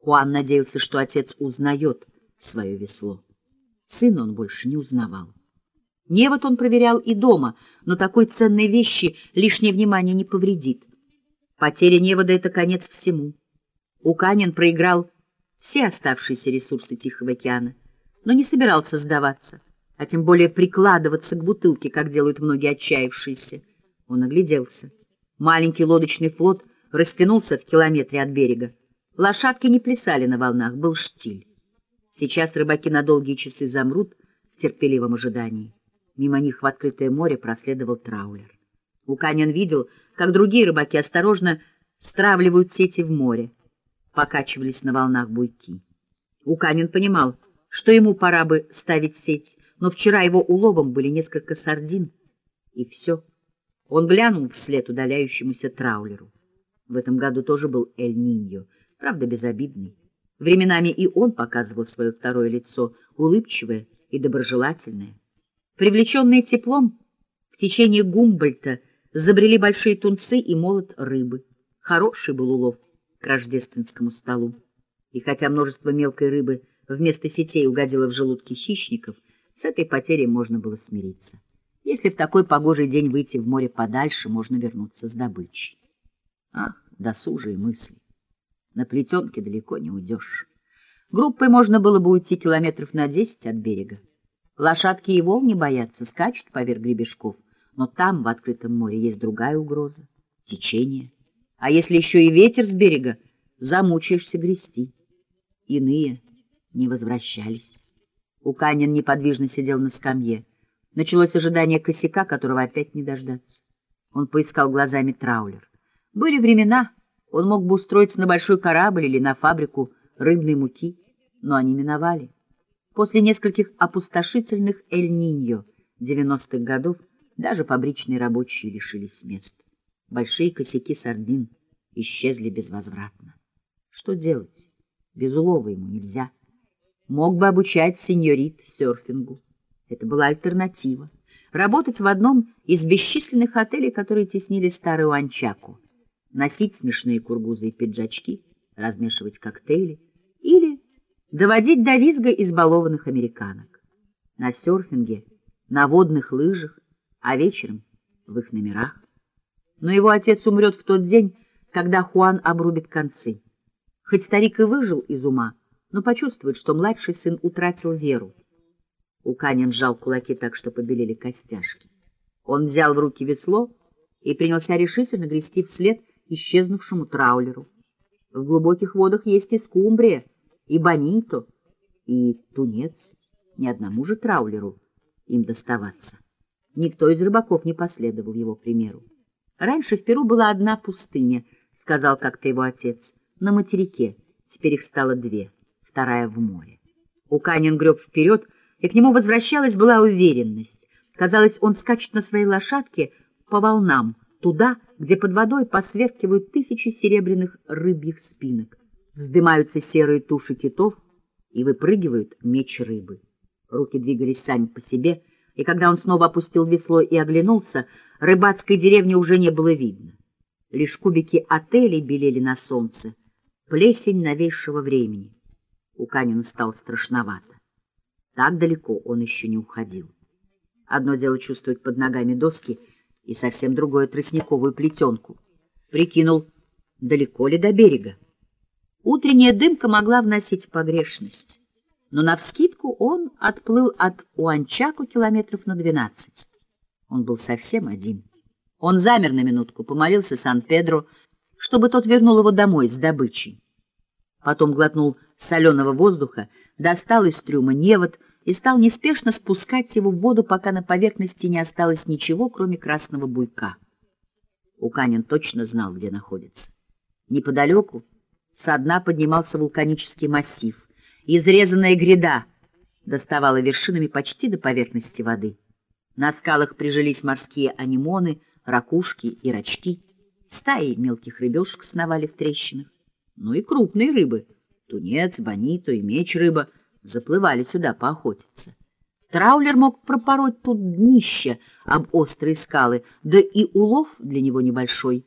Хуан надеялся, что отец узнает свое весло. Сына он больше не узнавал. Невод он проверял и дома, но такой ценной вещи лишнее внимание не повредит. Потеря невода — это конец всему. Уканин проиграл все оставшиеся ресурсы Тихого океана, но не собирался сдаваться, а тем более прикладываться к бутылке, как делают многие отчаявшиеся. Он огляделся. Маленький лодочный флот растянулся в километре от берега. Лошадки не плясали на волнах, был штиль. Сейчас рыбаки на долгие часы замрут в терпеливом ожидании. Мимо них в открытое море проследовал траулер. Луканин видел, как другие рыбаки осторожно стравливают сети в море. Покачивались на волнах буйки. Луканин понимал, что ему пора бы ставить сеть, но вчера его уловом были несколько сардин, и все. Он глянул вслед удаляющемуся траулеру. В этом году тоже был Эль-Ниньо — правда безобидный. Временами и он показывал свое второе лицо, улыбчивое и доброжелательное. Привлеченные теплом, в течение Гумбольта забрели большие тунцы и молот рыбы. Хороший был улов к рождественскому столу. И хотя множество мелкой рыбы вместо сетей угодило в желудки хищников, с этой потерей можно было смириться. Если в такой погожий день выйти в море подальше, можно вернуться с добычей. Ах, досужие мысли! На плетенке далеко не уйдешь. Группой можно было бы уйти километров на десять от берега. Лошадки и волн не боятся, скачут поверх гребешков. Но там, в открытом море, есть другая угроза — течение. А если еще и ветер с берега, замучаешься грести. Иные не возвращались. Уканин неподвижно сидел на скамье. Началось ожидание косяка, которого опять не дождаться. Он поискал глазами траулер. Были времена, он мог бы устроиться на большой корабль или на фабрику рыбной муки, но они миновали. После нескольких опустошительных Эль-Ниньо 90-х годов даже фабричные рабочие лишились мест. Большие косяки сардин исчезли безвозвратно. Что делать? Без улова ему нельзя. Мог бы обучать сеньорит серфингу. Это была альтернатива. Работать в одном из бесчисленных отелей, которые теснили старую Анчаку носить смешные кургузы и пиджачки, размешивать коктейли или доводить до визга избалованных американок. На серфинге, на водных лыжах, а вечером в их номерах. Но его отец умрет в тот день, когда Хуан обрубит концы. Хоть старик и выжил из ума, но почувствует, что младший сын утратил веру. Уканин сжал кулаки так, что побелели костяшки. Он взял в руки весло и принялся решительно грести вслед исчезнувшему траулеру. В глубоких водах есть и скумбрия, и бонито, и тунец. Ни одному же траулеру им доставаться. Никто из рыбаков не последовал его примеру. Раньше в Перу была одна пустыня, — сказал как-то его отец, — на материке. Теперь их стало две, вторая в море. Уканин греб вперед, и к нему возвращалась была уверенность. Казалось, он скачет на своей лошадке по волнам, туда, где под водой посверкивают тысячи серебряных рыбьих спинок, вздымаются серые туши китов и выпрыгивают меч рыбы. Руки двигались сами по себе, и когда он снова опустил весло и оглянулся, рыбацкой деревни уже не было видно. Лишь кубики отелей белели на солнце, плесень новейшего времени. У Канина стало страшновато. Так далеко он еще не уходил. Одно дело чувствовать под ногами доски — и совсем другое тростниковую плетенку. Прикинул, далеко ли до берега. Утренняя дымка могла вносить погрешность, но навскидку он отплыл от Уанчаку километров на двенадцать. Он был совсем один. Он замер на минутку, помолился Сан-Педро, чтобы тот вернул его домой с добычей. Потом глотнул соленого воздуха, достал из трюма невод — и стал неспешно спускать его в воду, пока на поверхности не осталось ничего, кроме красного буйка. Уканин точно знал, где находится. Неподалеку со дна поднимался вулканический массив, изрезанная гряда доставала вершинами почти до поверхности воды. На скалах прижились морские анимоны, ракушки и рачки, стаи мелких рыбешек сновали в трещинах, ну и крупные рыбы — тунец, бонито и меч рыба — заплывали сюда поохотиться. Траулер мог пропороть тут днище об острые скалы, да и улов для него небольшой.